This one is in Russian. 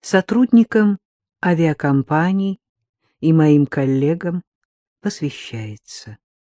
сотрудникам авиакомпаний и моим коллегам посвящается.